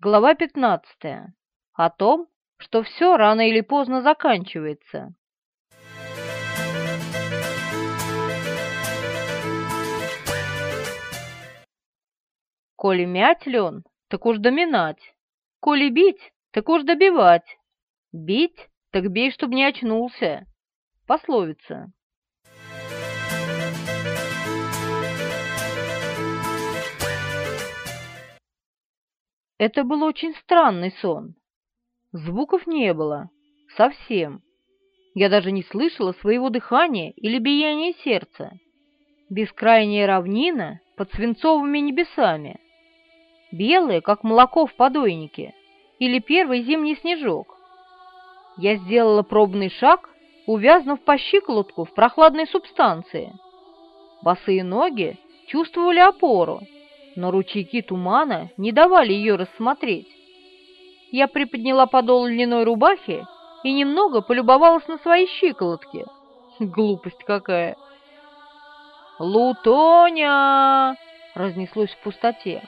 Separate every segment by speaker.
Speaker 1: Глава 15. О том, что все рано или поздно заканчивается. Коли мять лен, так уж доминать. Коли бить, так уж добивать. Бить, так бей, чтоб не очнулся. Пословица. Это был очень странный сон. Звуков не было. Совсем. Я даже не слышала своего дыхания или биения сердца. Бескрайняя равнина под свинцовыми небесами. Белая, как молоко в подойнике. Или первый зимний снежок. Я сделала пробный шаг, увязнув по щиколотку в прохладной субстанции. Босые ноги чувствовали опору, но ручейки тумана не давали ее рассмотреть. Я приподняла подол льняной рубахи и немного полюбовалась на свои щиколотки. Глупость какая! «Лутоня!» — разнеслось в пустоте.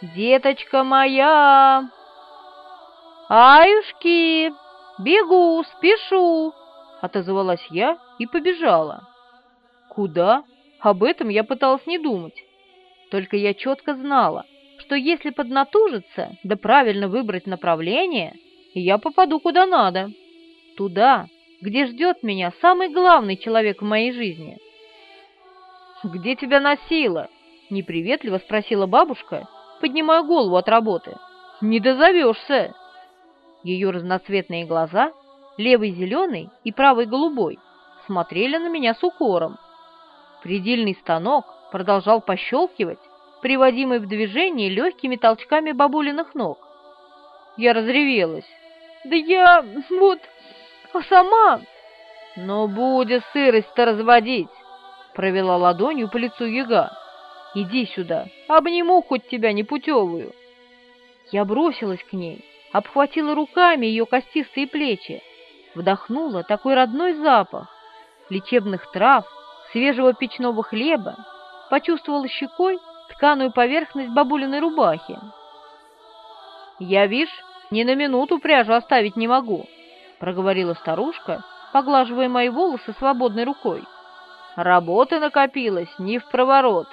Speaker 1: «Деточка моя!» «Аюшки! Бегу, спешу!» — отозвалась я и побежала. Куда? Об этом я пыталась не думать. Только я четко знала, что если поднатужиться, да правильно выбрать направление, я попаду куда надо. Туда, где ждет меня самый главный человек в моей жизни. «Где тебя носило?» — неприветливо спросила бабушка, поднимая голову от работы. «Не дозовешься!» Ее разноцветные глаза, левый зеленый и правый голубой, смотрели на меня с укором. Предельный станок продолжал пощелкивать, приводимый в движение легкими толчками бабулиных ног. Я разревелась. «Да я... вот... а сама...» «Но будет сырость-то разводить!» Провела ладонью по лицу яга. «Иди сюда, обниму хоть тебя непутевую!» Я бросилась к ней, обхватила руками ее костистые плечи, вдохнула такой родной запах лечебных трав, свежего печного хлеба, почувствовала щекой тканую поверхность бабулиной рубахи. «Я, вишь, ни на минуту пряжу оставить не могу», — проговорила старушка, поглаживая мои волосы свободной рукой. «Работы накопилось не в проворот».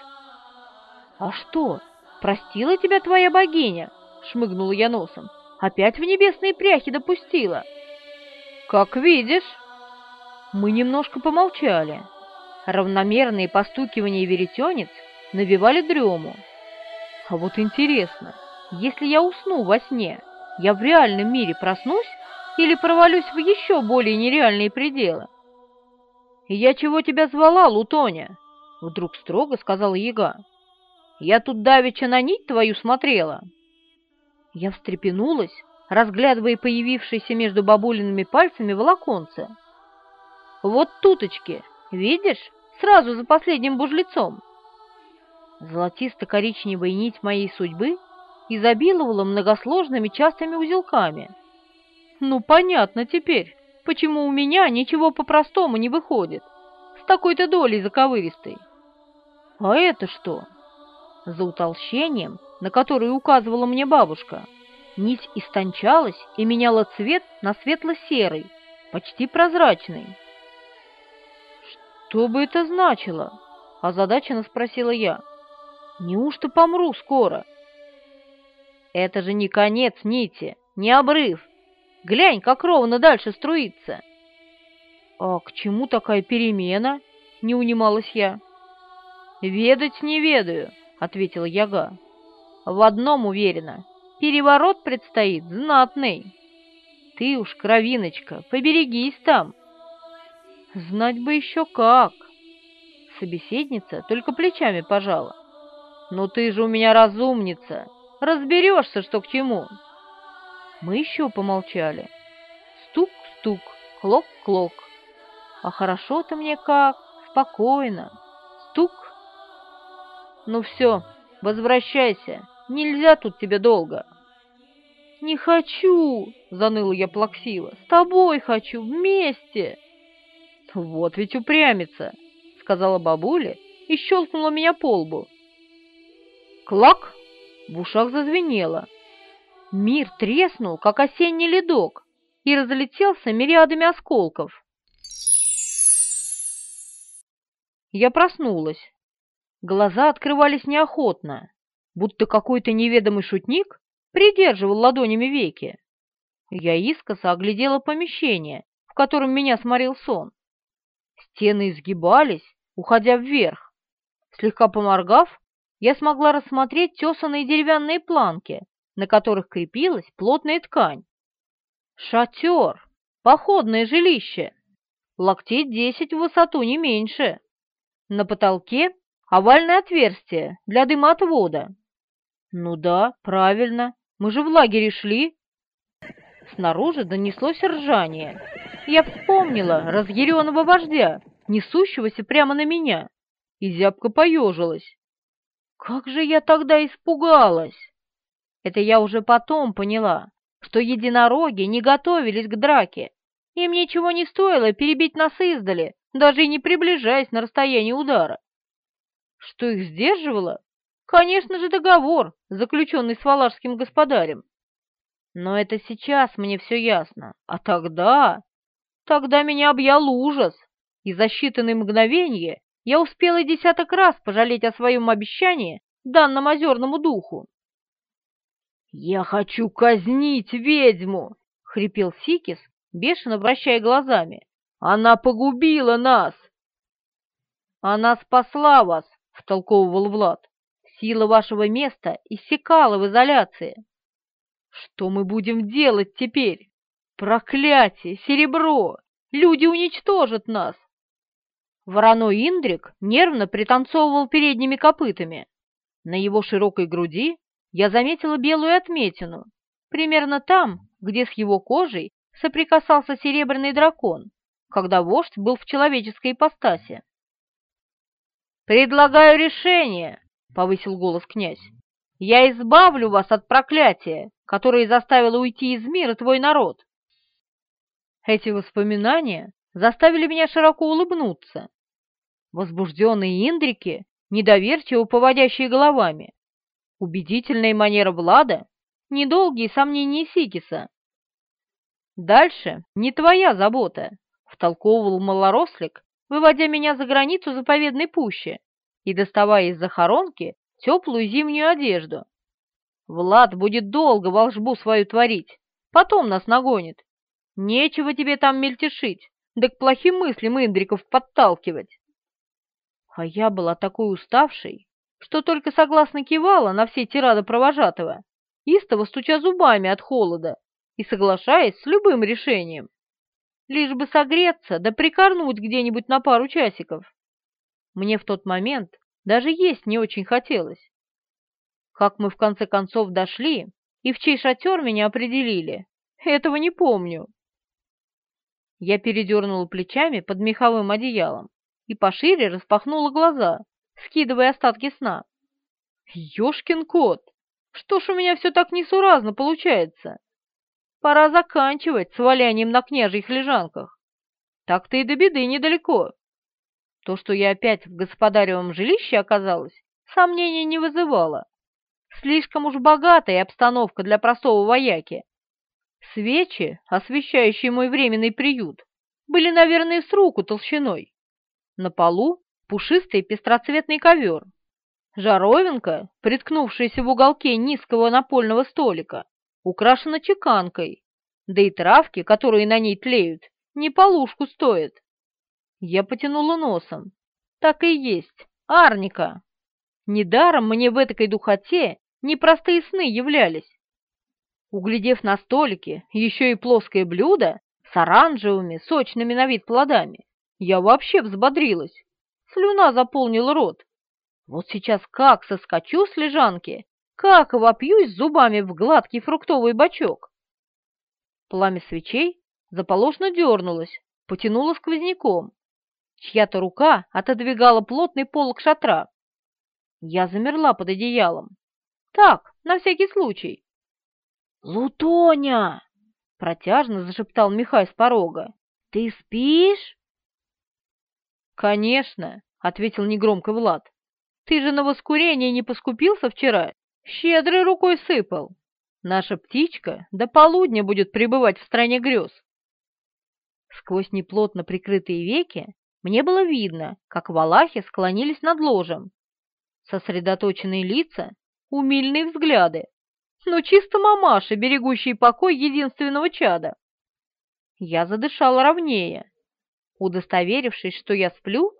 Speaker 1: «А что, простила тебя твоя богиня?» — шмыгнула я носом. «Опять в небесные пряхи допустила?» «Как видишь». Мы немножко помолчали. Равномерные постукивания веретенец навевали дрему. А вот интересно, если я усну во сне, я в реальном мире проснусь или провалюсь в еще более нереальные пределы? «Я чего тебя звала, Лутоня?» — вдруг строго сказала яга. «Я тут давеча на нить твою смотрела». Я встрепенулась, разглядывая появившиеся между бабулиными пальцами волоконце. «Вот туточки, видишь?» Сразу за последним бужлецом. Золотисто-коричневая нить моей судьбы изобиловала многосложными частыми узелками. Ну, понятно теперь, почему у меня ничего по-простому не выходит, с такой-то долей заковыристой. А это что? За утолщением, на которое указывала мне бабушка, нить истончалась и меняла цвет на светло-серый, почти прозрачный. «Что бы это значило?» – озадаченно спросила я. «Неужто помру скоро?» «Это же не конец нити, не обрыв. Глянь, как ровно дальше струится». «А к чему такая перемена?» – не унималась я. «Ведать не ведаю», — ответила Яга. «В одном уверена, переворот предстоит знатный. Ты уж, кровиночка, поберегись там, Знать бы еще как. Собеседница только плечами пожала. Ну ты же у меня разумница. Разберешься, что к чему. Мы еще помолчали. Стук-стук, клок-клок. А хорошо-то мне как, спокойно. Стук. Ну все, возвращайся. Нельзя тут тебе долго. «Не хочу!» — заныла я плаксиво. «С тобой хочу, вместе!» «Вот ведь упрямится!» — сказала бабуля и щелкнула меня по лбу. Клак! В ушах зазвенело. Мир треснул, как осенний ледок, и разлетелся мириадами осколков. Я проснулась. Глаза открывались неохотно, будто какой-то неведомый шутник придерживал ладонями веки. Я искоса оглядела помещение, в котором меня сморил сон. Стены изгибались, уходя вверх. Слегка поморгав, я смогла рассмотреть тесанные деревянные планки, на которых крепилась плотная ткань. Шатер, походное жилище, локтей десять в высоту не меньше. На потолке овальное отверстие для дымоотвода. Ну да, правильно, мы же в лагере шли. Снаружи донеслось ржание. Я вспомнила разъяренного вождя, несущегося прямо на меня, и зябко поежилась. Как же я тогда испугалась! Это я уже потом поняла, что единороги не готовились к драке. Им ничего не стоило перебить нас издали, даже и не приближаясь на расстояние удара. Что их сдерживало? Конечно же, договор, заключенный с валашским господарем. Но это сейчас мне все ясно. А тогда... Тогда меня объял ужас, и за считанные мгновения я успела десяток раз пожалеть о своем обещании данному озерному духу. «Я хочу казнить ведьму!» — хрипел Сикис, бешено вращая глазами. «Она погубила нас!» «Она спасла вас!» — втолковывал Влад. «Сила вашего места иссякала в изоляции. Что мы будем делать теперь? Проклятие! Серебро! Люди уничтожат нас!» Вороной Индрик нервно пританцовывал передними копытами. На его широкой груди я заметила белую отметину, примерно там, где с его кожей соприкасался серебряный дракон, когда вождь был в человеческой ипостаси. «Предлагаю решение», — повысил голос князь. «Я избавлю вас от проклятия, которое заставило уйти из мира твой народ». Эти воспоминания заставили меня широко улыбнуться. Возбужденные индрики, недоверчиво поводящие головами, убедительная манера Влада, недолгие сомнения Сикиса. «Дальше не твоя забота», — втолковывал малорослик, выводя меня за границу заповедной пущи и доставая из захоронки теплую зимнюю одежду. Влад будет долго волшбу свою творить, потом нас нагонит. Нечего тебе там мельтешить, да к плохим мыслям Индриков подталкивать. А я была такой уставшей, что только согласно кивала на все тирады провожатого, истово стуча зубами от холода и соглашаясь с любым решением лишь бы согреться да прикорнуть где-нибудь на пару часиков. Мне в тот момент даже есть не очень хотелось. Как мы в конце концов дошли и в чей шатер меня определили, этого не помню. Я передернула плечами под меховым одеялом и пошире распахнула глаза, скидывая остатки сна. Ёшкин кот! Что ж у меня все так несуразно получается? Пора заканчивать с валянием на княжьих лежанках. Так-то и до беды недалеко. То, что я опять в господаревом жилище оказалась, сомнений не вызывало. Слишком уж богатая обстановка для простого вояки. Свечи, освещающие мой временный приют, были, наверное, с руку толщиной. На полу пушистый пестроцветный ковер. Жаровинка, приткнувшаяся в уголке низкого напольного столика, украшена чеканкой, да и травки, которые на ней тлеют, не полушку стоят. Я потянула носом. Так и есть, арника. Недаром мне в этой духоте непростые сны являлись. Углядев на столике еще и плоское блюдо с оранжевыми, сочными на вид плодами, я вообще взбодрилась. Слюна заполнила рот. Вот сейчас как соскочу с лежанки как вопьюсь зубами в гладкий фруктовый бачок. Пламя свечей заполошно дернулось, потянуло сквозняком. Чья-то рука отодвигала плотный полок шатра. Я замерла под одеялом. Так, на всякий случай. «Лутоня!» — протяжно зашептал Михай с порога. «Ты спишь?» «Конечно», — ответил негромко Влад. «Ты же на воскурение не поскупился вчера?» Щедрой рукой сыпал. Наша птичка до полудня будет пребывать в стране грез. Сквозь неплотно прикрытые веки мне было видно, как валахи склонились над ложем. Сосредоточенные лица, умильные взгляды. но чисто мамаши, берегущие покой единственного чада. Я задышала ровнее. Удостоверившись, что я сплю,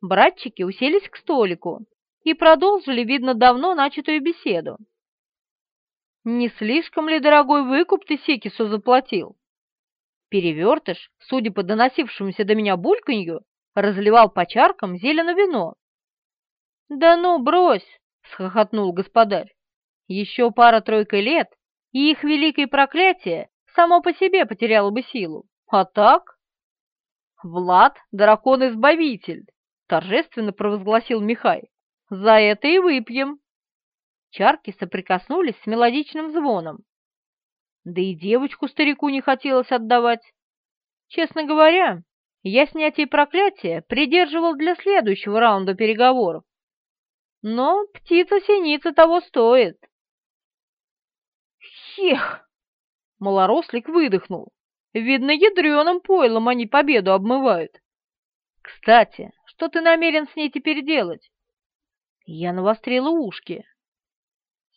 Speaker 1: братчики уселись к столику и продолжили, видно, давно начатую беседу. «Не слишком ли дорогой выкуп ты Секису заплатил?» Перевертыш, судя по доносившемуся до меня бульканью, разливал по чаркам зелено вино. «Да ну, брось!» — схохотнул господарь. «Еще пара-тройка лет, и их великое проклятие само по себе потеряло бы силу. А так?» «Влад — дракон-избавитель!» — торжественно провозгласил Михай. «За это и выпьем!» Чарки соприкоснулись с мелодичным звоном. Да и девочку старику не хотелось отдавать. Честно говоря, я снятие проклятия придерживал для следующего раунда переговоров. Но птица-синица того стоит. Хех! Малорослик выдохнул. Видно, ядреным пойлом они победу обмывают. Кстати, что ты намерен с ней теперь делать? Я навострила ушки.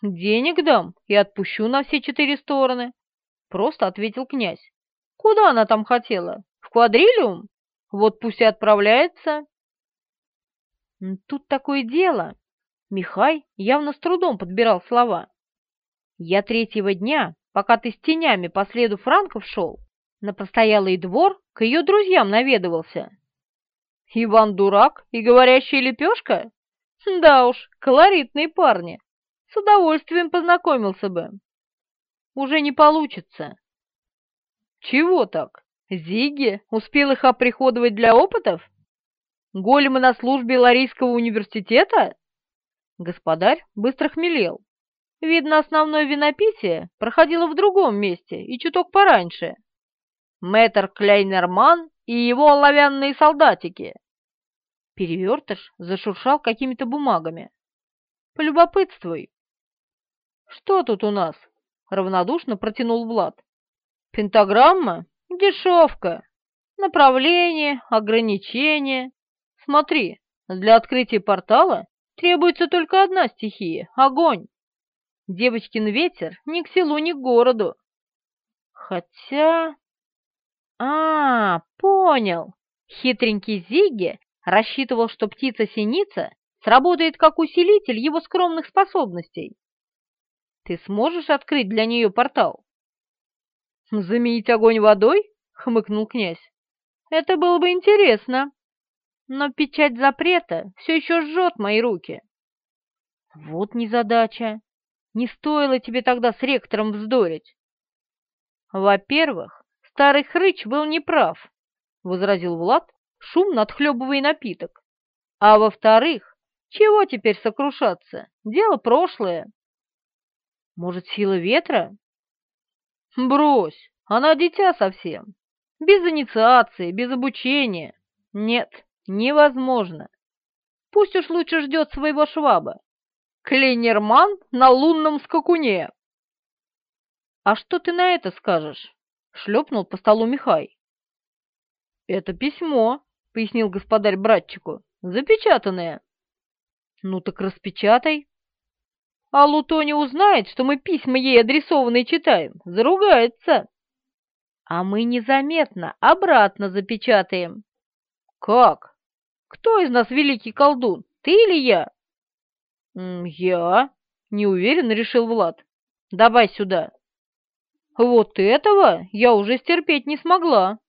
Speaker 1: Денег дам и отпущу на все четыре стороны, просто ответил князь. Куда она там хотела? В квадрилиум? Вот пусть и отправляется. Тут такое дело. Михай явно с трудом подбирал слова. Я третьего дня, пока ты с тенями по следу франков шел, на постоялый двор к ее друзьям наведывался. Иван дурак и говорящая лепешка? Да уж, колоритные парни. С удовольствием познакомился бы. Уже не получится. Чего так? Зиги успел их оприходовать для опытов? Големы на службе Ларийского университета? Господарь быстро хмелел. Видно, основное винопитие проходило в другом месте и чуток пораньше. Мэтр Клейнерман и его оловянные солдатики. Перевертыш зашуршал какими-то бумагами. «Полюбопытствуй». «Что тут у нас?» — равнодушно протянул Влад. «Пентаграмма? Дешевка. Направление, ограничение. Смотри, для открытия портала требуется только одна стихия — огонь. Девочкин ветер ни к селу, ни к городу. Хотя... А, понял. Хитренький Зиги рассчитывал, что птица-синица сработает как усилитель его скромных способностей. Ты сможешь открыть для нее портал? «Заменить огонь водой?» — хмыкнул князь. «Это было бы интересно, но печать запрета все еще жжет мои руки». «Вот незадача. Не стоило тебе тогда с ректором вздорить». «Во-первых, старый хрыч был неправ», — возразил Влад, шумно отхлебывая напиток. «А во-вторых, чего теперь сокрушаться? Дело прошлое». «Может, сила ветра?» Брось, она дитя совсем. Без инициации, без обучения. Нет, невозможно. Пусть уж лучше ждет своего шваба. Клейнерман на лунном скакуне. А что ты на это скажешь? Шлепнул по столу Михай. Это письмо, пояснил господарь братчику, запечатанное. Ну так распечатай. А Лутони узнает, что мы письма ей адресованные читаем, заругается. А мы незаметно обратно запечатаем. Как? Кто из нас великий колдун, ты или я? Я, неуверенно решил Влад. Давай сюда. Вот этого я уже стерпеть не смогла.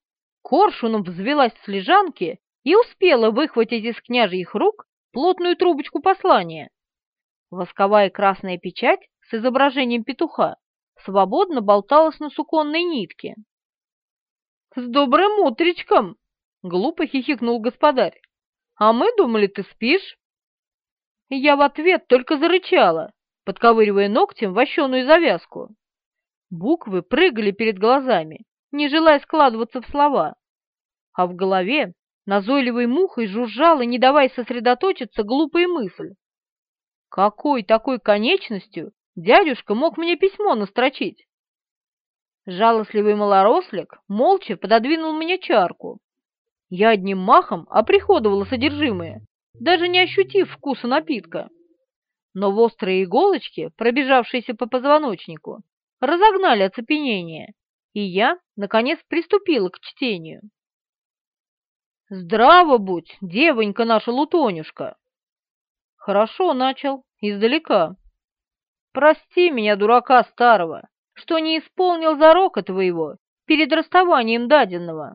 Speaker 1: Коршуном взвелась с лежанки и успела выхватить из княжьих рук плотную трубочку послания. Восковая красная печать с изображением петуха свободно болталась на суконной нитке. «С добрым утречком!» — глупо хихикнул господарь. «А мы думали, ты спишь?» Я в ответ только зарычала, подковыривая ногтем вощеную завязку. Буквы прыгали перед глазами, не желая складываться в слова. А в голове назойливой мухой жужжала, не давая сосредоточиться, глупая мысль. Какой такой конечностью дядюшка мог мне письмо настрочить. Жалостливый малорослик молча пододвинул мне чарку. Я одним махом оприходовала содержимое, даже не ощутив вкуса напитка. Но в острые иголочки, пробежавшиеся по позвоночнику, разогнали оцепенение, и я, наконец, приступила к чтению. «Здраво будь, девонька наша Лутонюшка!» «Хорошо начал, издалека. Прости меня, дурака старого, что не исполнил зарока твоего перед расставанием даденного».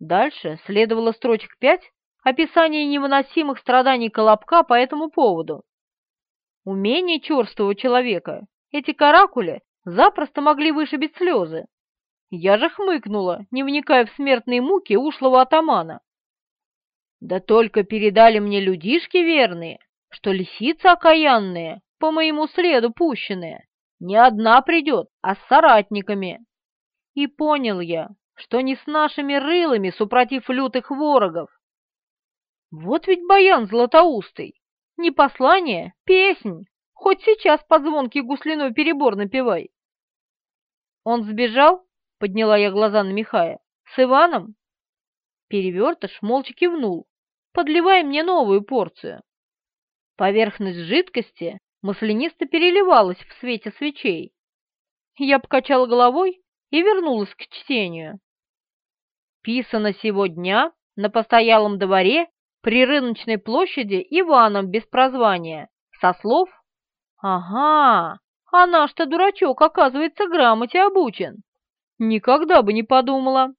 Speaker 1: Дальше следовало строчек пять описание невыносимых страданий Колобка по этому поводу. Умение черствого человека эти каракули запросто могли вышибить слезы. Я же хмыкнула, не вникая в смертные муки ушлого атамана. Да только передали мне людишки верные, что лисицы окаянные, по моему следу пущенные, не одна придет, а с соратниками. И понял я, что не с нашими рылами, супротив лютых ворогов. Вот ведь баян златоустый, не послание, песнь, хоть сейчас под звонкий гусляной перебор напевай. Он сбежал, подняла я глаза на Михая, с Иваном? Перевертыш молча кивнул, подливая мне новую порцию. Поверхность жидкости маслянисто переливалась в свете свечей. Я покачала головой и вернулась к чтению. Писано сегодня на постоялом дворе при рыночной площади Иваном без прозвания, со слов «Ага, а наш-то дурачок, оказывается, грамоте обучен». Никогда бы не подумала.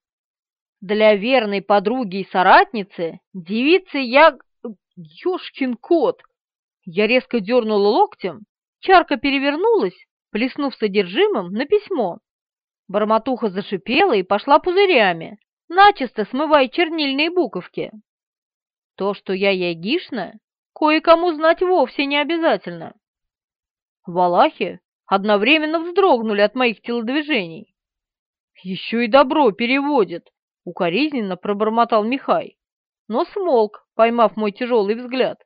Speaker 1: Для верной подруги и соратницы девицы я... Ёшкин кот! Я резко дернула локтем, чарка перевернулась, плеснув содержимым на письмо. Бормотуха зашипела и пошла пузырями, начисто смывая чернильные буковки. То, что я ягишна, кое-кому знать вовсе не обязательно. Валахи одновременно вздрогнули от моих телодвижений. «Еще и добро переводит!» — укоризненно пробормотал Михай, но смолк, поймав мой тяжелый взгляд.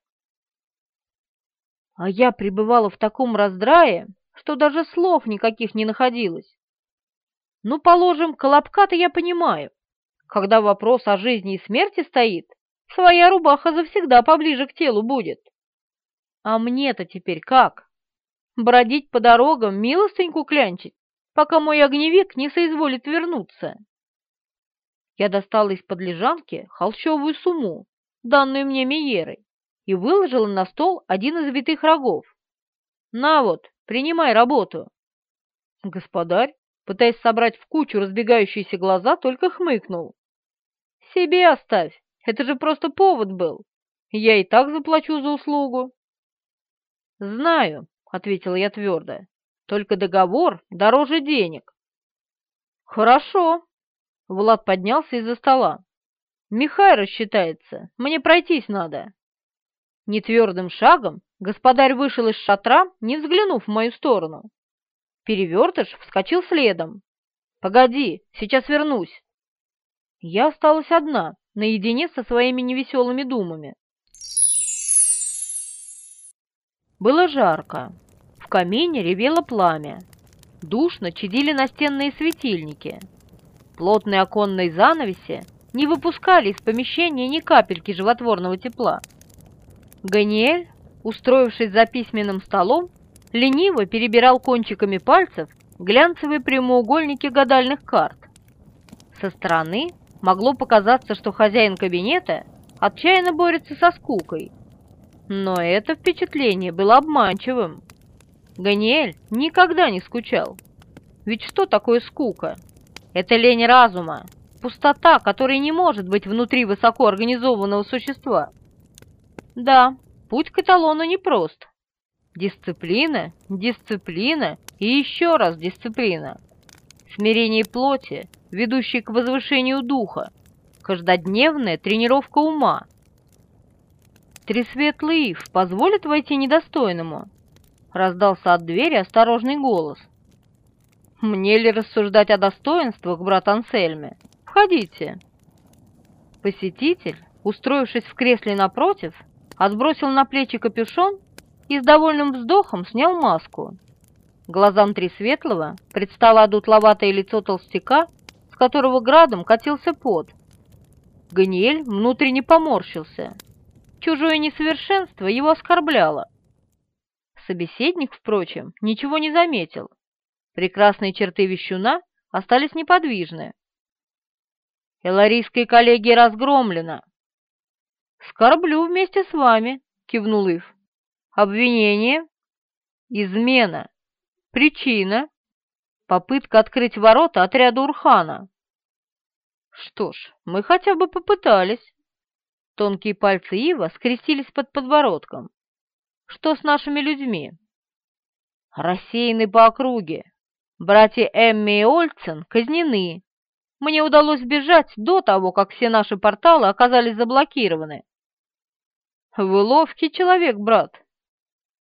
Speaker 1: А я пребывала в таком раздрае, что даже слов никаких не находилось. Ну, положим, колобка-то я понимаю. Когда вопрос о жизни и смерти стоит, своя рубаха завсегда поближе к телу будет. А мне-то теперь как? Бродить по дорогам, милостыньку клянчить, пока мой огневик не соизволит вернуться. Я достала из-под лежанки холщовую сумму, данную мне Миерой, и выложила на стол один из витых рогов. «На вот, принимай работу!» Господарь, пытаясь собрать в кучу разбегающиеся глаза, только хмыкнул. «Себе оставь, это же просто повод был. Я и так заплачу за услугу». «Знаю», — ответила я твердо, — «только договор дороже денег». «Хорошо», — Влад поднялся из-за стола. «Михай рассчитается, мне пройтись надо». Нетвердым шагом господарь вышел из шатра, не взглянув в мою сторону. Перевертыш вскочил следом. «Погоди, сейчас вернусь». Я осталась одна, наедине со своими невеселыми думами. Было жарко. В камине ревело пламя. Душно чадили настенные светильники. Плотные оконные занавеси не выпускали из помещения ни капельки животворного тепла. Ганиэль, устроившись за письменным столом, лениво перебирал кончиками пальцев глянцевые прямоугольники гадальных карт. Со стороны могло показаться, что хозяин кабинета отчаянно борется со скукой. Но это впечатление было обманчивым. Ганиэль никогда не скучал. Ведь что такое скука? Это лень разума, пустота, которая не может быть внутри высокоорганизованного существа. Да, путь к эталону непрост. Дисциплина, дисциплина и еще раз дисциплина. Смирение плоти, ведущей к возвышению духа, каждодневная тренировка ума. «Тресветлый Ив позволит войти недостойному?» Раздался от двери осторожный голос. «Мне ли рассуждать о достоинствах, брат Ансельме? Входите!» Посетитель, устроившись в кресле напротив, отбросил на плечи капюшон и с довольным вздохом снял маску. Глазам Тресветлого предстало одутловатое лицо толстяка, с которого градом катился пот. Ганиэль внутренне поморщился. Чужое несовершенство его оскорбляло. Собеседник, впрочем, ничего не заметил. Прекрасные черты вещуна остались неподвижны. «Эларийская коллегия разгромлена». «Скорблю вместе с вами», — кивнул Ив. «Обвинение?» «Измена. Причина?» «Попытка открыть ворота отряда Урхана». «Что ж, мы хотя бы попытались». Тонкие пальцы Ива скрестились под подбородком. «Что с нашими людьми?» «Рассеяны по округе. Братья Эмми и Ольцен казнены. Мне удалось сбежать до того, как все наши порталы оказались заблокированы». «Вы ловкий человек, брат.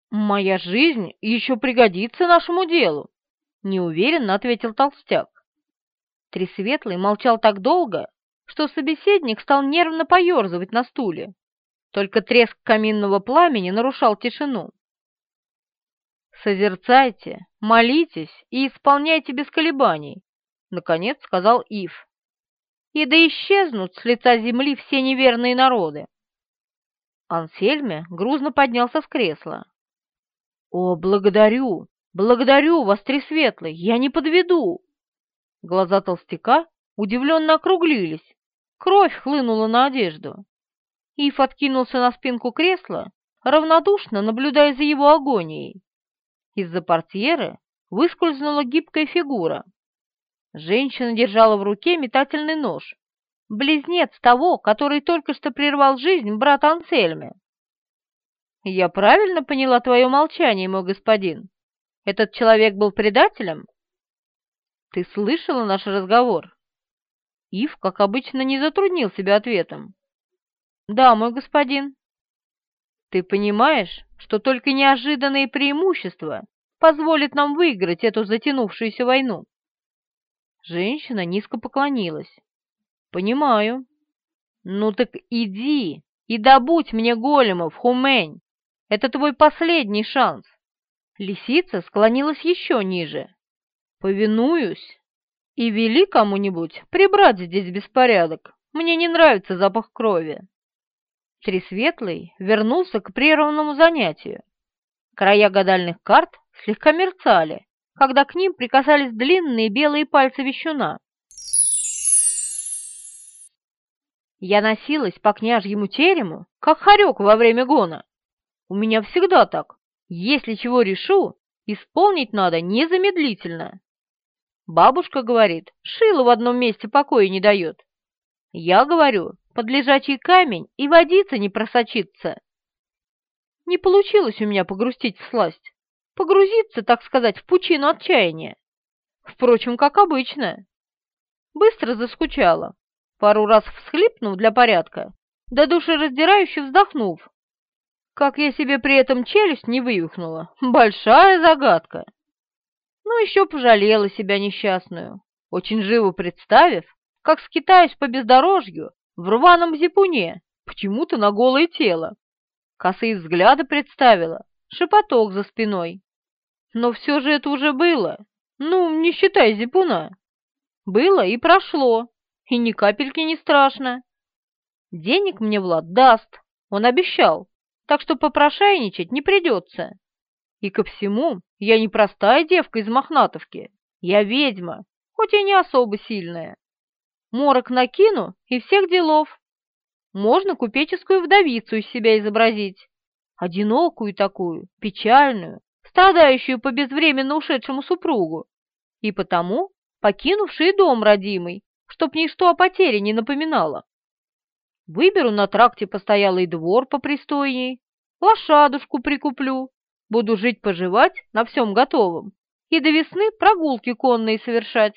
Speaker 1: Моя жизнь еще пригодится нашему делу», — неуверенно ответил толстяк. Тресветлый молчал так долго, что собеседник стал нервно поерзывать на стуле. Только треск каминного пламени нарушал тишину. «Созерцайте, молитесь и исполняйте без колебаний», — наконец сказал Ив. «И да исчезнут с лица земли все неверные народы». Ансельме грузно поднялся с кресла. «О, благодарю, благодарю вас, Тресветлый, я не подведу!» Глаза толстяка удивленно округлились, Кровь хлынула на одежду. Ив откинулся на спинку кресла, равнодушно наблюдая за его агонией. Из-за портьеры выскользнула гибкая фигура. Женщина держала в руке метательный нож, близнец того, который только что прервал жизнь брата Ансельме. «Я правильно поняла твое молчание, мой господин? Этот человек был предателем?» «Ты слышала наш разговор?» Ив, как обычно, не затруднил себя ответом. «Да, мой господин». «Ты понимаешь, что только неожиданные преимущества позволят нам выиграть эту затянувшуюся войну?» Женщина низко поклонилась. «Понимаю». «Ну так иди и добудь мне големов, Хумень. Это твой последний шанс». Лисица склонилась еще ниже. «Повинуюсь» и вели кому-нибудь прибрать здесь беспорядок. Мне не нравится запах крови. Тресветлый вернулся к прерванному занятию. Края гадальных карт слегка мерцали, когда к ним прикасались длинные белые пальцы вещуна. Я носилась по княжьему терему, как хорек во время гона. У меня всегда так. Если чего решу, исполнить надо незамедлительно. Бабушка говорит, шило в одном месте покоя не дает. Я говорю, под лежачий камень и водиться не просочится. Не получилось у меня погрустить в сласть, погрузиться, так сказать, в пучину отчаяния. Впрочем, как обычно. Быстро заскучала, пару раз всхлипнув для порядка, до душераздирающе вздохнув. Как я себе при этом челюсть не вывихнула, большая загадка но еще пожалела себя несчастную, очень живо представив, как скитаюсь по бездорожью в рваном зипуне, почему-то на голое тело. Косые взгляды представила, шепоток за спиной. Но все же это уже было, ну, не считай зипуна. Было и прошло, и ни капельки не страшно. Денег мне Влад даст, он обещал, так что попрошайничать не придется. И ко всему, я не простая девка из Мохнатовки, я ведьма, хоть и не особо сильная. Морок накину и всех делов. Можно купеческую вдовицу из себя изобразить, одинокую такую, печальную, страдающую по безвременно ушедшему супругу, и потому покинувшую дом родимый, чтоб ничто о потере не напоминало. Выберу на тракте постоялый двор попристойней, лошадушку прикуплю, Буду жить-поживать на всем готовом и до весны прогулки конные совершать.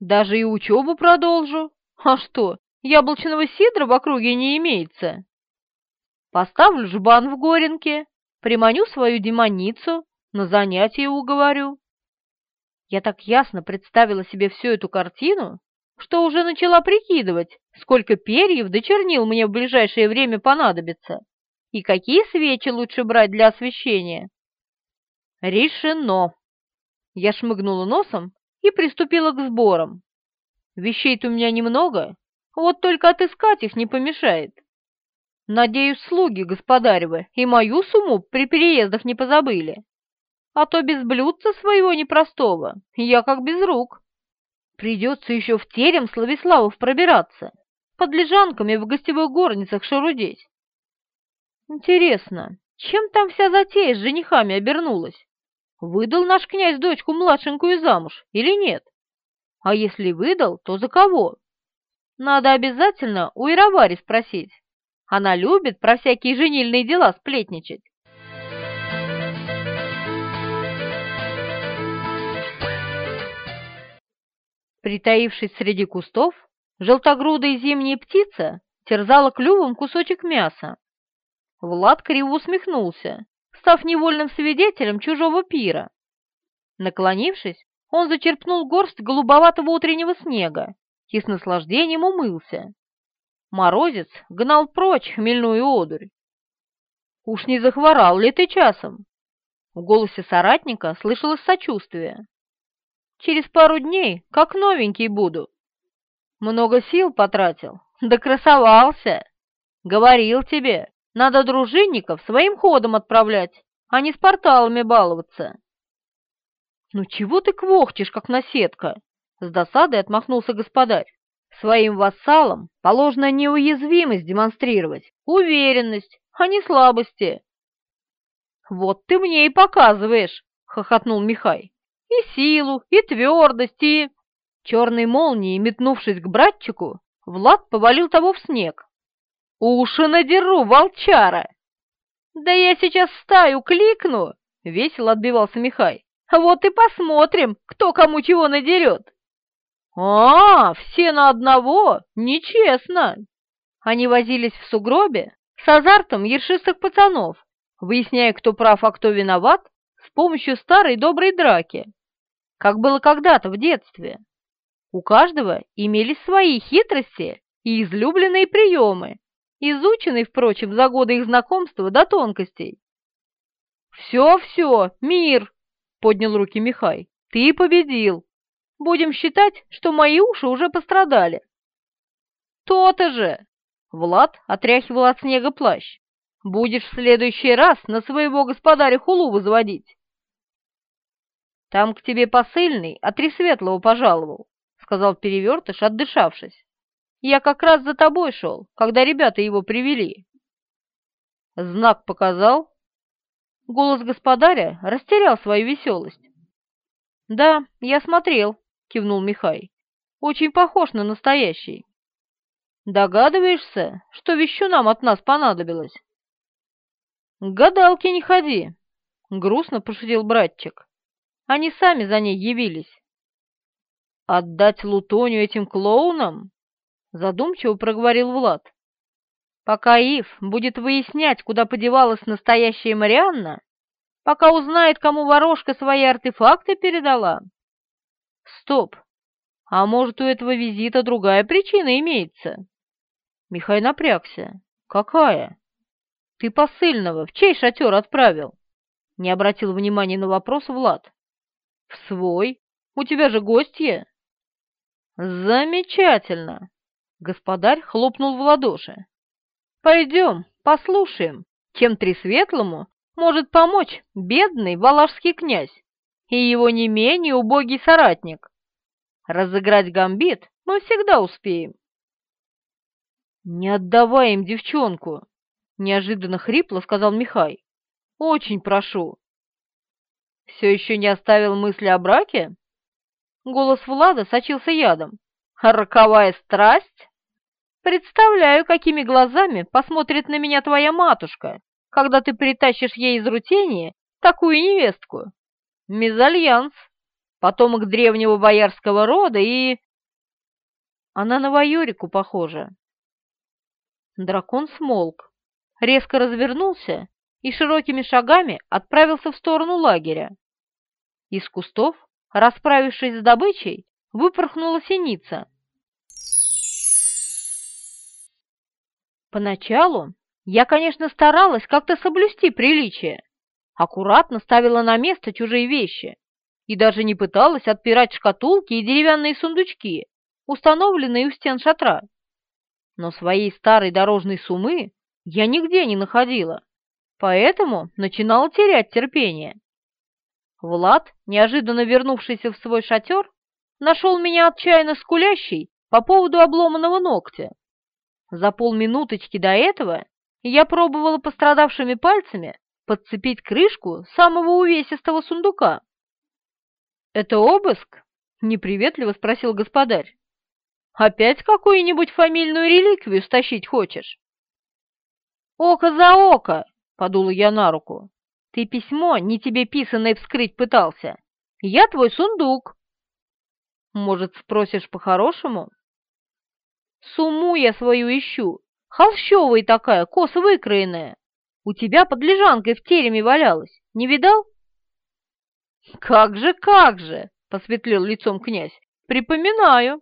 Speaker 1: Даже и учебу продолжу. А что, яблочного сидра в округе не имеется? Поставлю жбан в горенке, приманю свою демоницу, на занятия уговорю. Я так ясно представила себе всю эту картину, что уже начала прикидывать, сколько перьев до чернил мне в ближайшее время понадобится и какие свечи лучше брать для освещения. Решено. Я шмыгнула носом и приступила к сборам. Вещей-то у меня немного, вот только отыскать их не помешает. Надеюсь, слуги господаревы и мою сумму при переездах не позабыли. А то без блюдца своего непростого я как без рук. Придется еще в терем Славиславов пробираться, под лежанками в гостевых горницах шарудеть. Интересно, чем там вся затея с женихами обернулась? Выдал наш князь дочку младшенькую замуж или нет? А если выдал, то за кого? Надо обязательно у Иравари спросить. Она любит про всякие женильные дела сплетничать. Притаившись среди кустов, желтогрудая зимняя птица терзала клювом кусочек мяса. Влад криво усмехнулся, став невольным свидетелем чужого пира. Наклонившись, он зачерпнул горсть голубоватого утреннего снега и с наслаждением умылся. Морозец гнал прочь хмельную одурь. «Уж не захворал ли ты часом?» В голосе соратника слышалось сочувствие. «Через пару дней, как новенький буду. Много сил потратил, да красовался. Говорил тебе, надо дружинников своим ходом отправлять, а не с порталами баловаться». «Ну чего ты квохчешь, как наседка?» С досадой отмахнулся господарь. Своим вассалам положено неуязвимость демонстрировать, уверенность, а не слабости. «Вот ты мне и показываешь!» — хохотнул Михай. «И силу, и твердость, и...» Черной молнией, метнувшись к братчику, Влад повалил того в снег. «Уши надеру, волчара!» «Да я сейчас стаю кликну!» — весело отбивался Михай. «Вот и посмотрим, кто кому чего надерет!» «А, все на одного? Нечестно!» Они возились в сугробе с азартом ершистых пацанов, выясняя, кто прав, а кто виноват, с помощью старой доброй драки, как было когда-то в детстве. У каждого имелись свои хитрости и излюбленные приемы, изученные, впрочем, за годы их знакомства до тонкостей. «Все-все, мир!» — поднял руки Михай. «Ты победил!» Будем считать, что мои уши уже пострадали. То-то же! Влад отряхивал от снега плащ. Будешь в следующий раз на своего господаря хулу возводить. Там к тебе посыльный от Тресветлого пожаловал, сказал перевертыш, отдышавшись. Я как раз за тобой шел, когда ребята его привели. Знак показал. Голос господаря растерял свою веселость. Да, я смотрел, — кивнул Михай. «Очень похож на настоящий». «Догадываешься, что вещу нам от нас понадобилось?» «К гадалке не ходи», — грустно пошутил братчик. «Они сами за ней явились». «Отдать Лутонию этим клоунам?» — задумчиво проговорил Влад. «Пока Ив будет выяснять, куда подевалась настоящая Марианна, пока узнает, кому ворожка свои артефакты передала, Стоп! А может, у этого визита другая причина имеется? Михай напрягся. Какая? Ты посыльного в чей шатер отправил? Не обратил внимания на вопрос Влад. В свой. У тебя же гостья. Замечательно. Господарь хлопнул в ладоши. Пойдем, послушаем, чем Тресветлому может помочь бедный валашский князь и его не менее убогий соратник. Разыграть гамбит мы всегда успеем. «Не отдавай им девчонку!» — неожиданно хрипло сказал Михай. «Очень прошу». «Все еще не оставил мысли о браке?» Голос Влада сочился ядом. «Роковая страсть?» «Представляю, какими глазами посмотрит на меня твоя матушка, когда ты притащишь ей из рутения такую невестку. Мезальянс, потомок древнего боярского рода и... Она на Ваюрику похожа. Дракон смолк, резко развернулся и широкими шагами отправился в сторону лагеря. Из кустов, расправившись с добычей, выпорхнула синица. Поначалу Я, конечно, старалась как-то соблюсти приличие, аккуратно ставила на место чужие вещи и даже не пыталась отпирать шкатулки и деревянные сундучки, установленные у стен шатра. Но своей старой дорожной суммы я нигде не находила, поэтому начинала терять терпение. Влад, неожиданно вернувшийся в свой шатер, нашел меня отчаянно скулящей по поводу обломанного ногтя. За полминуточки до этого я пробовала пострадавшими пальцами подцепить крышку самого увесистого сундука. «Это обыск?» — неприветливо спросил господарь. «Опять какую-нибудь фамильную реликвию стащить хочешь?» «Око за око!» — подула я на руку. «Ты письмо не тебе писанное вскрыть пытался. Я твой сундук». «Может, спросишь по-хорошему?» «Сумму я свою ищу, Холщовая такая, косо выкроенная. У тебя под лежанкой в тереме валялась. Не видал? Как же, как же, посветлел лицом князь. Припоминаю.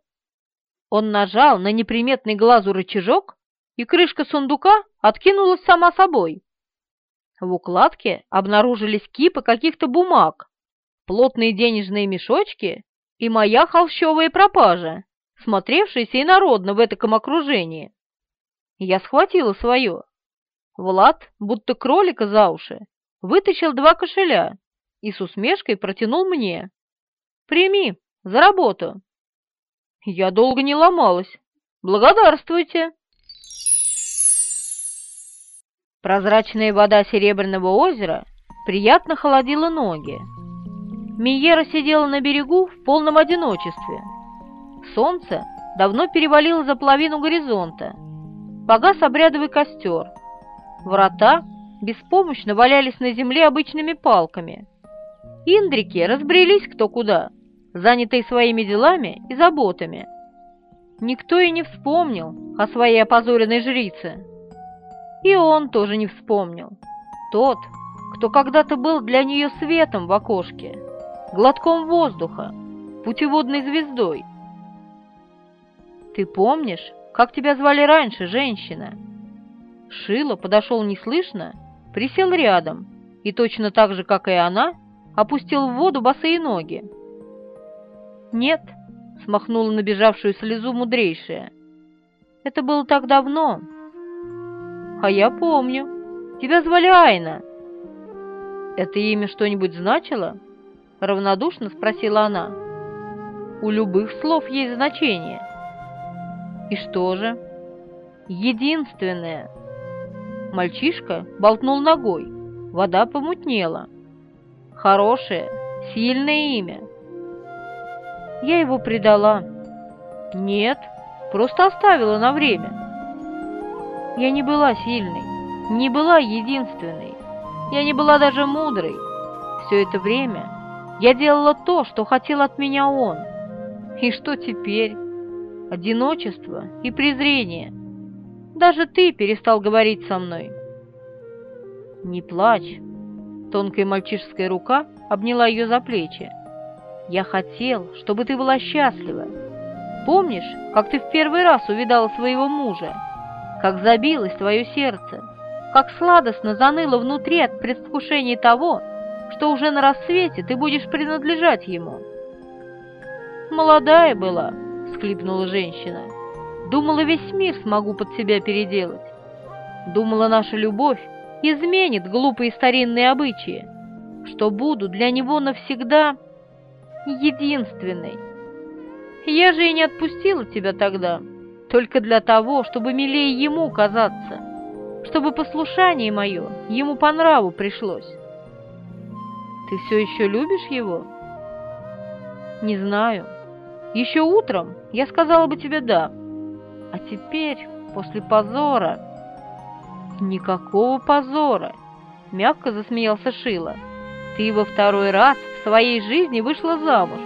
Speaker 1: Он нажал на неприметный глазу рычажок, и крышка сундука откинулась сама собой. В укладке обнаружились кипы каких-то бумаг, плотные денежные мешочки и моя холщовая пропажа, смотревшаяся инородно в этом окружении. Я схватила свое. Влад, будто кролика за уши, вытащил два кошеля и с усмешкой протянул мне. «Прими, за работу!» Я долго не ломалась. «Благодарствуйте!» Прозрачная вода Серебряного озера приятно холодила ноги. Миера сидела на берегу в полном одиночестве. Солнце давно перевалило за половину горизонта, Погас обрядовый костер. Врата беспомощно валялись на земле обычными палками. Индрики разбрелись кто куда, занятые своими делами и заботами. Никто и не вспомнил о своей опозоренной жрице. И он тоже не вспомнил. Тот, кто когда-то был для нее светом в окошке, глотком воздуха, путеводной звездой. Ты помнишь, как тебя звали раньше, женщина?» Шило подошел неслышно, присел рядом и точно так же, как и она, опустил в воду босые ноги. «Нет», — смахнула набежавшую слезу мудрейшая, — «это было так давно». «А я помню. Тебя звали Айна». «Это имя что-нибудь значило?» — равнодушно спросила она. «У любых слов есть значение». И что же? Единственное. Мальчишка болтнул ногой. Вода помутнела. Хорошее, сильное имя. Я его предала. Нет, просто оставила на время. Я не была сильной, не была единственной. Я не была даже мудрой. Все это время я делала то, что хотел от меня он. И что теперь? одиночество и презрение. Даже ты перестал говорить со мной. Не плачь. Тонкая мальчишеская рука обняла ее за плечи. Я хотел, чтобы ты была счастлива. Помнишь, как ты в первый раз увидала своего мужа? Как забилось твое сердце? Как сладостно заныло внутри от предвкушения того, что уже на рассвете ты будешь принадлежать ему? Молодая была, всхлипнула женщина. «Думала, весь мир смогу под себя переделать. Думала, наша любовь изменит глупые старинные обычаи, что буду для него навсегда единственной. Я же и не отпустила тебя тогда, только для того, чтобы милее ему казаться, чтобы послушание мое ему по нраву пришлось. Ты все еще любишь его? Не знаю. Еще утром я сказала бы тебе «да». А теперь, после позора... Никакого позора, мягко засмеялся Шила. Ты во второй раз в своей жизни вышла замуж,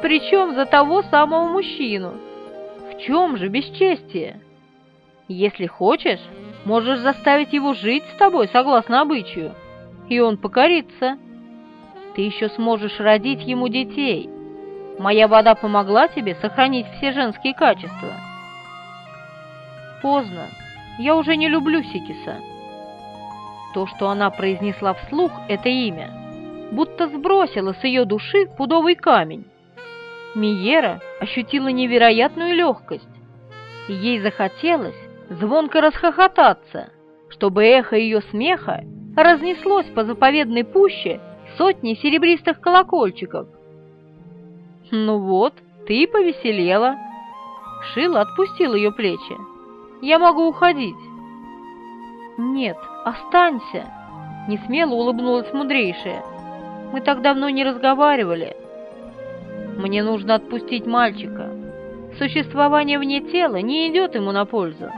Speaker 1: причем за того самого мужчину. В чем же бесчестие? Если хочешь, можешь заставить его жить с тобой согласно обычаю, и он покорится. Ты еще сможешь родить ему детей, Моя вода помогла тебе сохранить все женские качества. Поздно. Я уже не люблю Сикиса. То, что она произнесла вслух это имя, будто сбросила с ее души пудовый камень. Миера ощутила невероятную легкость. Ей захотелось звонко расхохотаться, чтобы эхо ее смеха разнеслось по заповедной пуще сотни серебристых колокольчиков. «Ну вот, ты повеселела». Шила отпустил ее плечи. «Я могу уходить». «Нет, останься!» — несмело улыбнулась мудрейшая. «Мы так давно не разговаривали. Мне нужно отпустить мальчика. Существование вне тела не идет ему на пользу.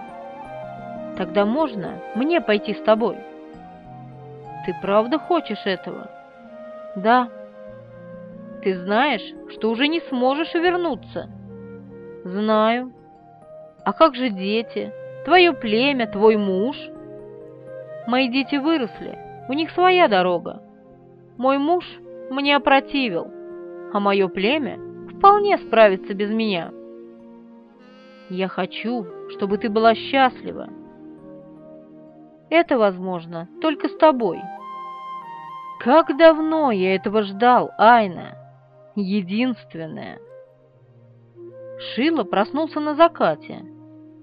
Speaker 1: Тогда можно мне пойти с тобой?» «Ты правда хочешь этого?» «Да». «Ты знаешь, что уже не сможешь вернуться?» «Знаю». «А как же дети? Твое племя, твой муж?» Мои дети выросли, у них своя дорога. Мой муж мне опротивил, а мое племя вполне справится без меня. Я хочу, чтобы ты была счастлива. Это возможно только с тобой. Как давно я этого ждал, Айна. Единственное. Шила проснулся на закате,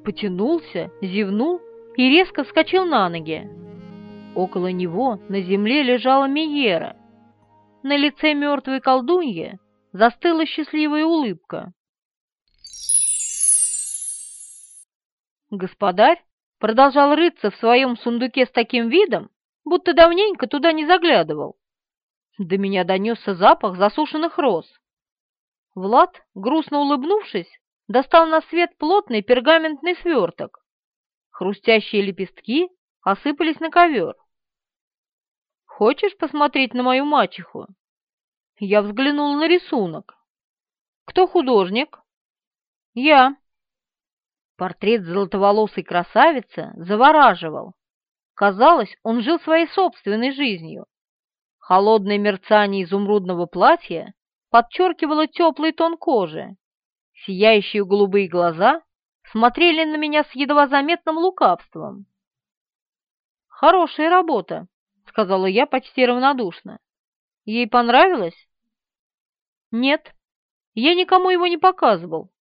Speaker 1: потянулся, зевнул и резко вскочил на ноги. Около него на земле лежала Миера. На лице мертвой колдуньи застыла счастливая улыбка. Господарь продолжал рыться в своем сундуке с таким видом, будто давненько туда не заглядывал. До меня донесся запах засушенных роз. Влад, грустно улыбнувшись, достал на свет плотный пергаментный сверток. Хрустящие лепестки осыпались на ковер. «Хочешь посмотреть на мою мачеху?» Я взглянул на рисунок. «Кто художник?» «Я». Портрет золотоволосой красавицы завораживал. Казалось, он жил своей собственной жизнью. Холодное мерцание изумрудного платья подчеркивало теплый тон кожи. Сияющие голубые глаза смотрели на меня с едва заметным лукавством. «Хорошая работа», — сказала я почти равнодушно. «Ей понравилось?» «Нет, я никому его не показывал».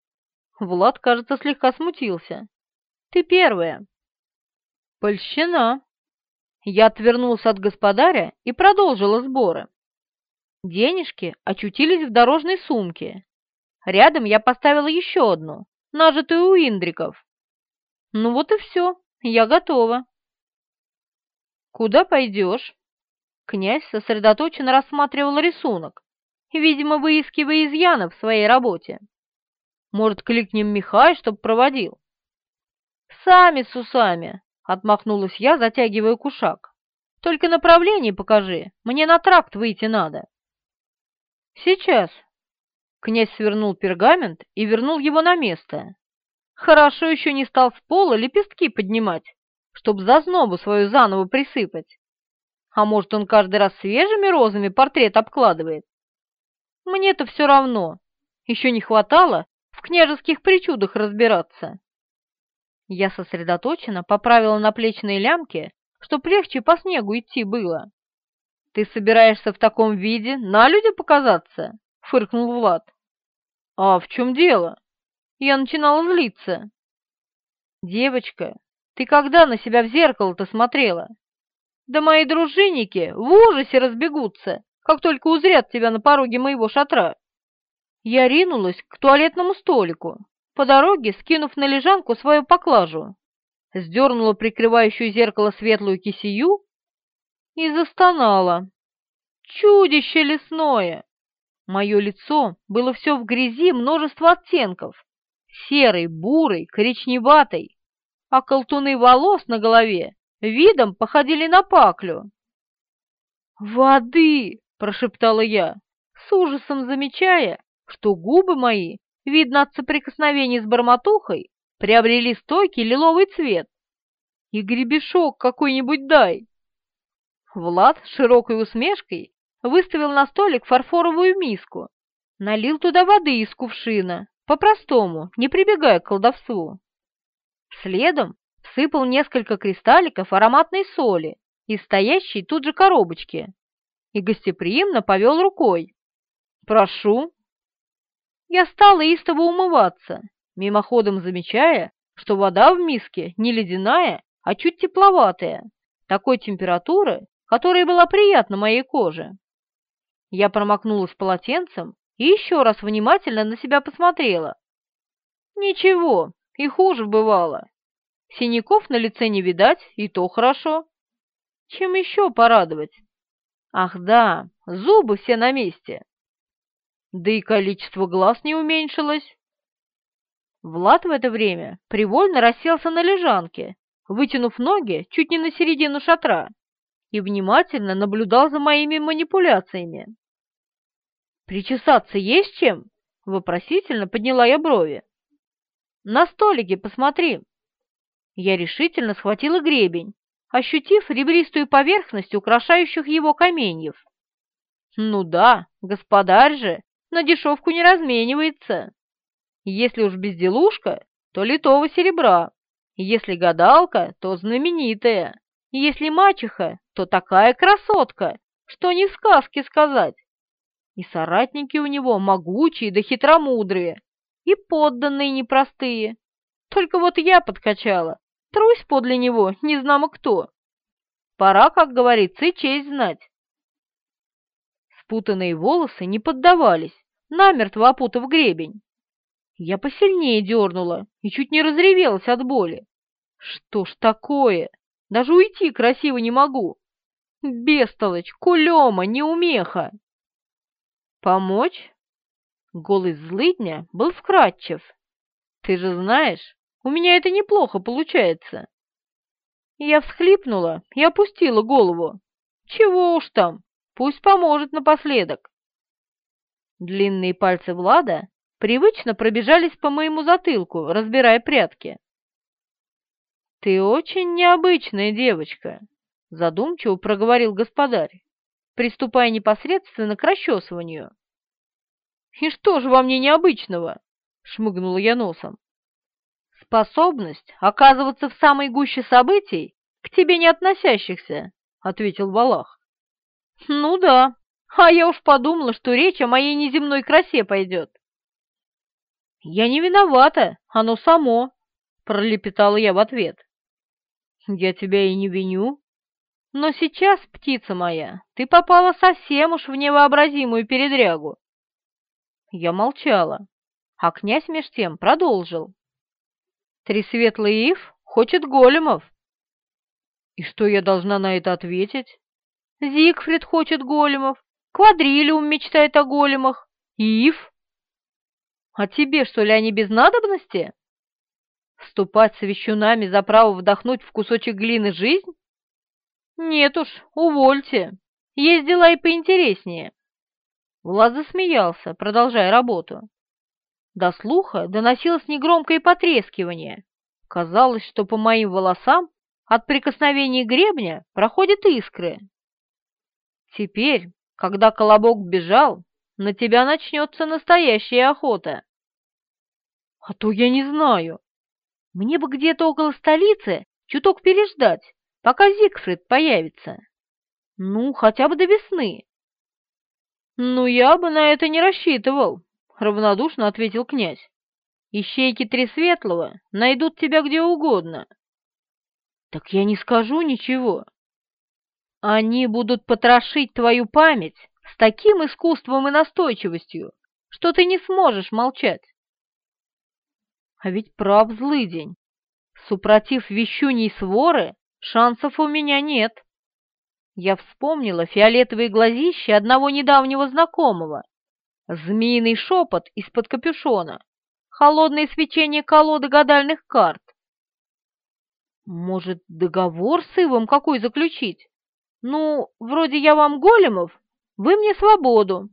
Speaker 1: Влад, кажется, слегка смутился. «Ты первая». «Польщена». Я отвернулся от господаря и продолжила сборы. Денежки очутились в дорожной сумке. Рядом я поставила еще одну, нажитую у Индриков. Ну вот и все, я готова. «Куда пойдешь?» Князь сосредоточенно рассматривал рисунок, видимо, выискивая изъяны в своей работе. «Может, кликнем Михай, чтоб проводил?» «Сами с усами!» — отмахнулась я, затягивая кушак. «Только направление покажи, мне на тракт выйти надо». «Сейчас». Князь свернул пергамент и вернул его на место. Хорошо еще не стал с пола лепестки поднимать чтоб зазнобу свою заново присыпать. А может, он каждый раз свежими розами портрет обкладывает? Мне-то все равно. Еще не хватало в княжеских причудах разбираться. Я сосредоточенно поправила наплечные лямки, чтоб легче по снегу идти было. «Ты собираешься в таком виде на люди показаться?» — фыркнул Влад. «А в чем дело?» Я начинала злиться. «Девочка, ты когда на себя в зеркало-то смотрела? Да мои дружинники в ужасе разбегутся, как только узрят тебя на пороге моего шатра. Я ринулась к туалетному столику, по дороге скинув на лежанку свою поклажу, сдернула прикрывающую зеркало светлую кисию и застонала. Чудище лесное! Мое лицо было все в грязи множество оттенков. Серый, бурый, коричневатый а колтуны волос на голове видом походили на паклю. «Воды!» — прошептала я, с ужасом замечая, что губы мои, видно от соприкосновений с барматухой, приобрели стойкий лиловый цвет. И гребешок какой-нибудь дай. Влад с широкой усмешкой выставил на столик фарфоровую миску, налил туда воды из кувшина, по-простому, не прибегая к колдовству. Следом всыпал несколько кристалликов ароматной соли из стоящей тут же коробочки и гостеприимно повел рукой. «Прошу». Я стала истово умываться, мимоходом замечая, что вода в миске не ледяная, а чуть тепловатая, такой температуры, которая была приятна моей коже. Я промокнулась полотенцем и еще раз внимательно на себя посмотрела. Ничего, и хуже бывало. Синяков на лице не видать, и то хорошо. Чем еще порадовать? Ах да, зубы все на месте. Да и количество глаз не уменьшилось. Влад в это время привольно расселся на лежанке, вытянув ноги чуть не на середину шатра, и внимательно наблюдал за моими манипуляциями. «Причесаться есть чем?» — вопросительно подняла я брови. «На столике посмотри». Я решительно схватила гребень, ощутив ребристую поверхность украшающих его каменьев. «Ну да, господарь же, на дешевку не разменивается. Если уж безделушка, то литого серебра, если гадалка, то знаменитая, если мачеха, то такая красотка, что не в сказке сказать. И соратники у него могучие да хитромудрые, и подданные непростые. Только вот я подкачала, трусь подле него, не знамо кто. Пора, как говорится, и честь знать. Спутанные волосы не поддавались, намертво опутав гребень. Я посильнее дернула и чуть не разревелась от боли. Что ж такое? Даже уйти красиво не могу. Бестолочь, кулема, неумеха. Помочь? Голый злыдня был вкрадчив. Ты же знаешь, у меня это неплохо получается. Я всхлипнула и опустила голову. Чего уж там, пусть поможет напоследок. Длинные пальцы Влада привычно пробежались по моему затылку, разбирая прятки. «Ты очень необычная девочка», — задумчиво проговорил господарь, приступая непосредственно к расчесыванию. «И что же во мне необычного?» — шмыгнула я носом. «Способность оказываться в самой гуще событий, к тебе не относящихся», — ответил Валах. «Ну да, а я уж подумала, что речь о моей неземной красе пойдет». «Я не виновата, оно само», — пролепетала я в ответ. «Я тебя и не виню. Но сейчас, птица моя, ты попала совсем уж в невообразимую передрягу». Я молчала, а князь меж тем продолжил. «Тресветлый Ив хочет големов». «И что я должна на это ответить?» «Зигфрид хочет големов, Квадрилиум мечтает о големах, Ив а тебе, что ли, они без надобности? Вступать с вещунами за право вдохнуть в кусочек глины жизнь? Нет уж, увольте. Есть дела и поинтереснее. Влад засмеялся, продолжая работу. До слуха доносилось негромкое потрескивание. Казалось, что по моим волосам от прикосновения гребня проходят искры. Теперь, когда колобок бежал, на тебя начнется настоящая охота. А то я не знаю. Мне бы где-то около столицы чуток переждать, пока Зигфрид появится. Ну, хотя бы до весны. Ну, я бы на это не рассчитывал, равнодушно ответил князь. Ищейки Тресветлого найдут тебя где угодно. Так я не скажу ничего. Они будут потрошить твою память с таким искусством и настойчивостью, что ты не сможешь молчать. А ведь прав злый день. Супротив вещуней своры шансов у меня нет. Я вспомнила фиолетовые глазища одного недавнего знакомого, змеиный шепот из-под капюшона, холодное свечение колоды гадальных карт. Может, договор с Ивом какой заключить? Ну, вроде я вам големов, вы мне свободу.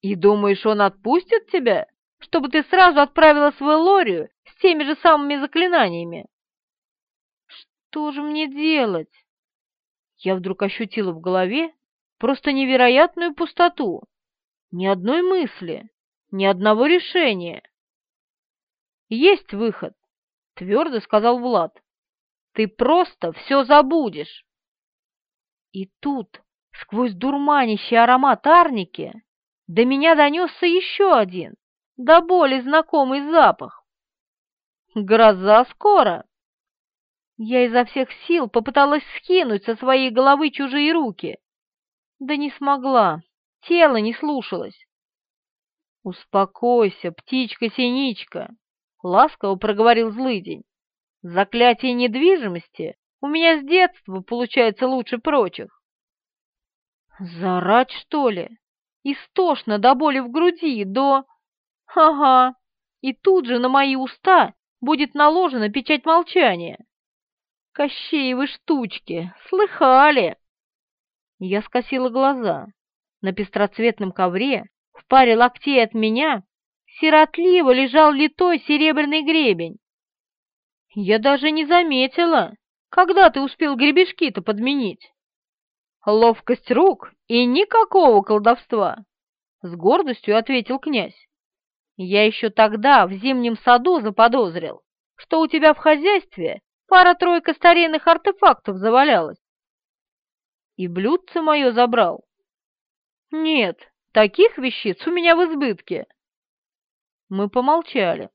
Speaker 1: И думаешь, он отпустит тебя, чтобы ты сразу отправила свою Лорию с теми же самыми заклинаниями? Что же мне делать? Я вдруг ощутила в голове просто невероятную пустоту. Ни одной мысли, ни одного решения. Есть выход, твердо сказал Влад. Ты просто все забудешь. И тут, сквозь дурманящий аромат арники, до меня донесся еще один, до боли знакомый запах. Гроза скоро. Я изо всех сил попыталась скинуть со своей головы чужие руки. Да не смогла, тело не слушалось. «Успокойся, птичка-синичка», — ласково проговорил злыдень. «Заклятие недвижимости у меня с детства получается лучше прочих». «Зарать, что ли? Истошно до боли в груди, до...» «Ага, и тут же на мои уста будет наложена печать молчания». «Кощеевы штучки, слыхали?» Я скосила глаза. На пестроцветном ковре в паре локтей от меня сиротливо лежал литой серебряный гребень. Я даже не заметила, когда ты успел гребешки-то подменить. Ловкость рук и никакого колдовства, — с гордостью ответил князь. Я еще тогда в зимнем саду заподозрил, что у тебя в хозяйстве пара-тройка старинных артефактов завалялась. И блюдце мое забрал. Нет, Таких вещиц у меня в избытке. Мы помолчали.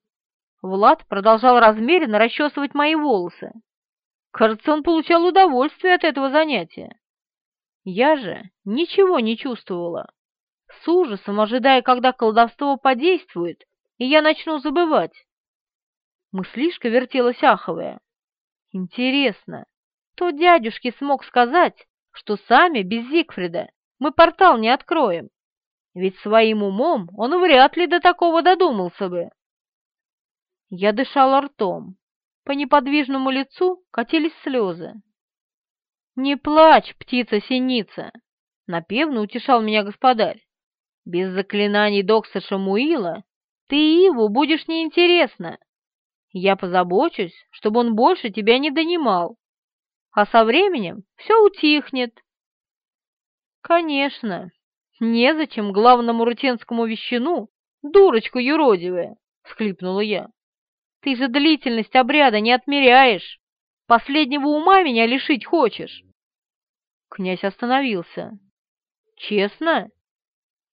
Speaker 1: Влад продолжал размеренно расчесывать мои волосы. Кажется, он получал удовольствие от этого занятия. Я же ничего не чувствовала. С ужасом ожидая, когда колдовство подействует, и я начну забывать. Мыслишка вертелась аховая. Интересно, то дядюшке смог сказать, что сами без Зигфрида мы портал не откроем? ведь своим умом он вряд ли до такого додумался бы. Я дышала ртом, по неподвижному лицу катились слезы. «Не плачь, птица-синица!» — напевно утешал меня господарь. «Без заклинаний Докса Шамуила ты Иву будешь неинтересна. Я позабочусь, чтобы он больше тебя не донимал, а со временем все утихнет». «Конечно, «Незачем главному рутенскому вещину, дурочку юродивая!» — всхлипнула я. «Ты же длительность обряда не отмеряешь! Последнего ума меня лишить хочешь!» Князь остановился. «Честно?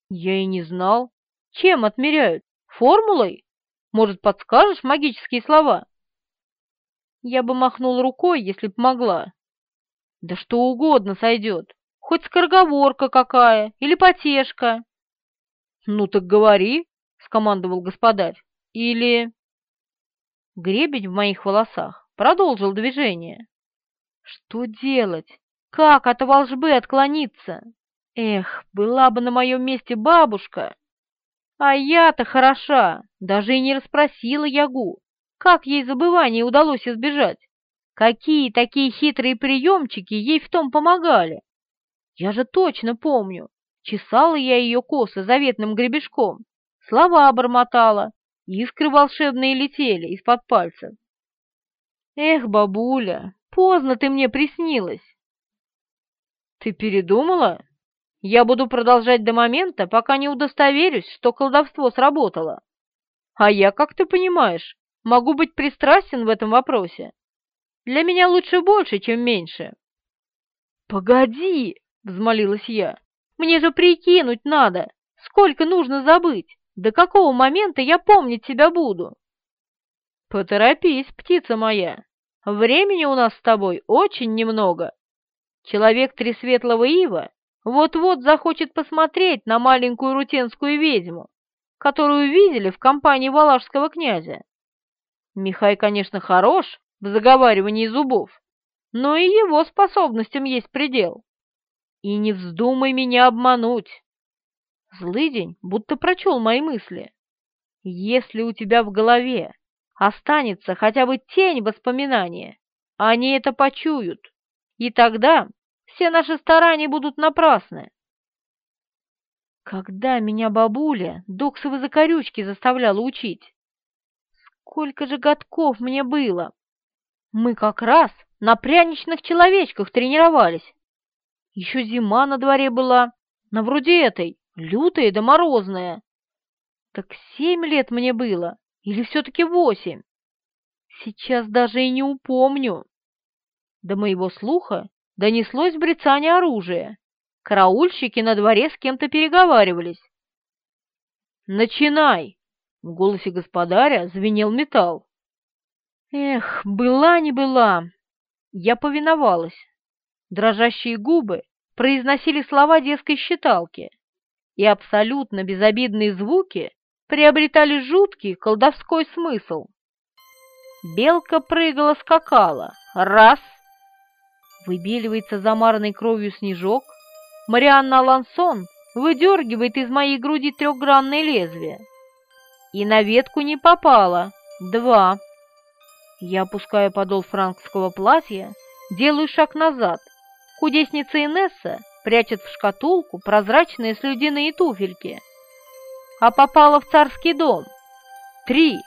Speaker 1: Я и не знал. Чем отмеряют? Формулой? Может, подскажешь магические слова?» Я бы махнул рукой, если б могла. «Да что угодно сойдет. Хоть скороговорка какая или потешка. «Ну так говори», — скомандовал господарь. «Или...» Гребень в моих волосах продолжил движение. «Что делать? Как от волжбы отклониться? Эх, была бы на моем месте бабушка! А я-то хороша, даже и не расспросила Ягу, как ей забывание удалось избежать. Какие такие хитрые приемчики ей в том помогали? Я же точно помню. Чесала я ее косы заветным гребешком, слова обормотала, искры волшебные летели из-под пальцев. Эх, бабуля, поздно ты мне приснилась. Ты передумала? Я буду продолжать до момента, пока не удостоверюсь, что колдовство сработало. А я, как ты понимаешь, могу быть пристрастен в этом вопросе. Для меня лучше больше, чем меньше. Погоди, — взмолилась я. «Мне же прикинуть надо, сколько нужно забыть, до какого момента я помнить себя буду». «Поторопись, птица моя, времени у нас с тобой очень немного. Человек Тресветлого Ива вот-вот захочет посмотреть на маленькую рутенскую ведьму, которую видели в компании валашского князя. Михай, конечно, хорош в заговаривании зубов, но и его способностям есть предел. И не вздумай меня обмануть. Злыдень будто прочел мои мысли. Если у тебя в голове останется хотя бы тень воспоминания, они это почуют, и тогда все наши старания будут напрасны. Когда меня бабуля доксовы закорючки заставляла учить? Сколько же годков мне было? Мы как раз на пряничных человечках тренировались. Еще зима на дворе была, на вроде этой, лютая да морозная. Так семь лет мне было, или все-таки восемь? Сейчас даже и не упомню. До моего слуха донеслось брецание оружия. Караульщики на дворе с кем-то переговаривались. «Начинай!» — в голосе господаря звенел металл. Эх, была не была. Я повиновалась. Дрожащие губы произносили слова детской считалки, и абсолютно безобидные звуки приобретали жуткий колдовской смысл. Белка прыгала-скакала. Раз. Выбеливается замаранной кровью снежок. Марианна Алансон выдергивает из моей груди трехгранное лезвие. И на ветку не попала. Два. Я опускаю подол франкского платья, делаю шаг назад. Кудесница Инесса прячет в шкатулку прозрачные слюдяные туфельки. А попала в царский дом. Три.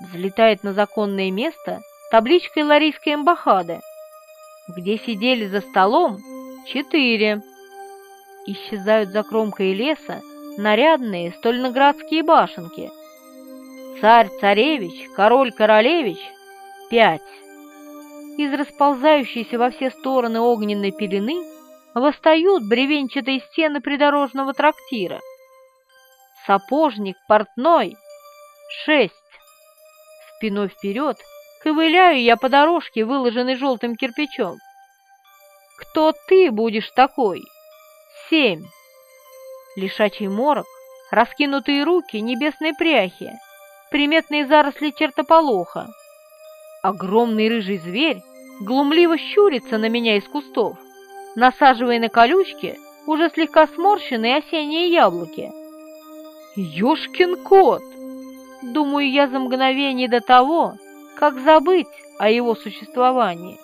Speaker 1: Взлетает на законное место табличкой Ларийской эмбахады. Где сидели за столом? Четыре. Исчезают за кромкой леса нарядные стольноградские башенки. Царь-царевич, король-королевич пять. Из расползающейся во все стороны огненной пелены восстают бревенчатые стены придорожного трактира. Сапожник, портной — шесть. Спиной вперед ковыляю я по дорожке, выложенной желтым кирпичом. Кто ты будешь такой? Семь. Лишачий морок, раскинутые руки, небесные пряхи, приметные заросли чертополоха — Огромный рыжий зверь глумливо щурится на меня из кустов, насаживая на колючки уже слегка сморщенные осенние яблоки. «Ёшкин кот!» Думаю я за мгновение до того, как забыть о его существовании.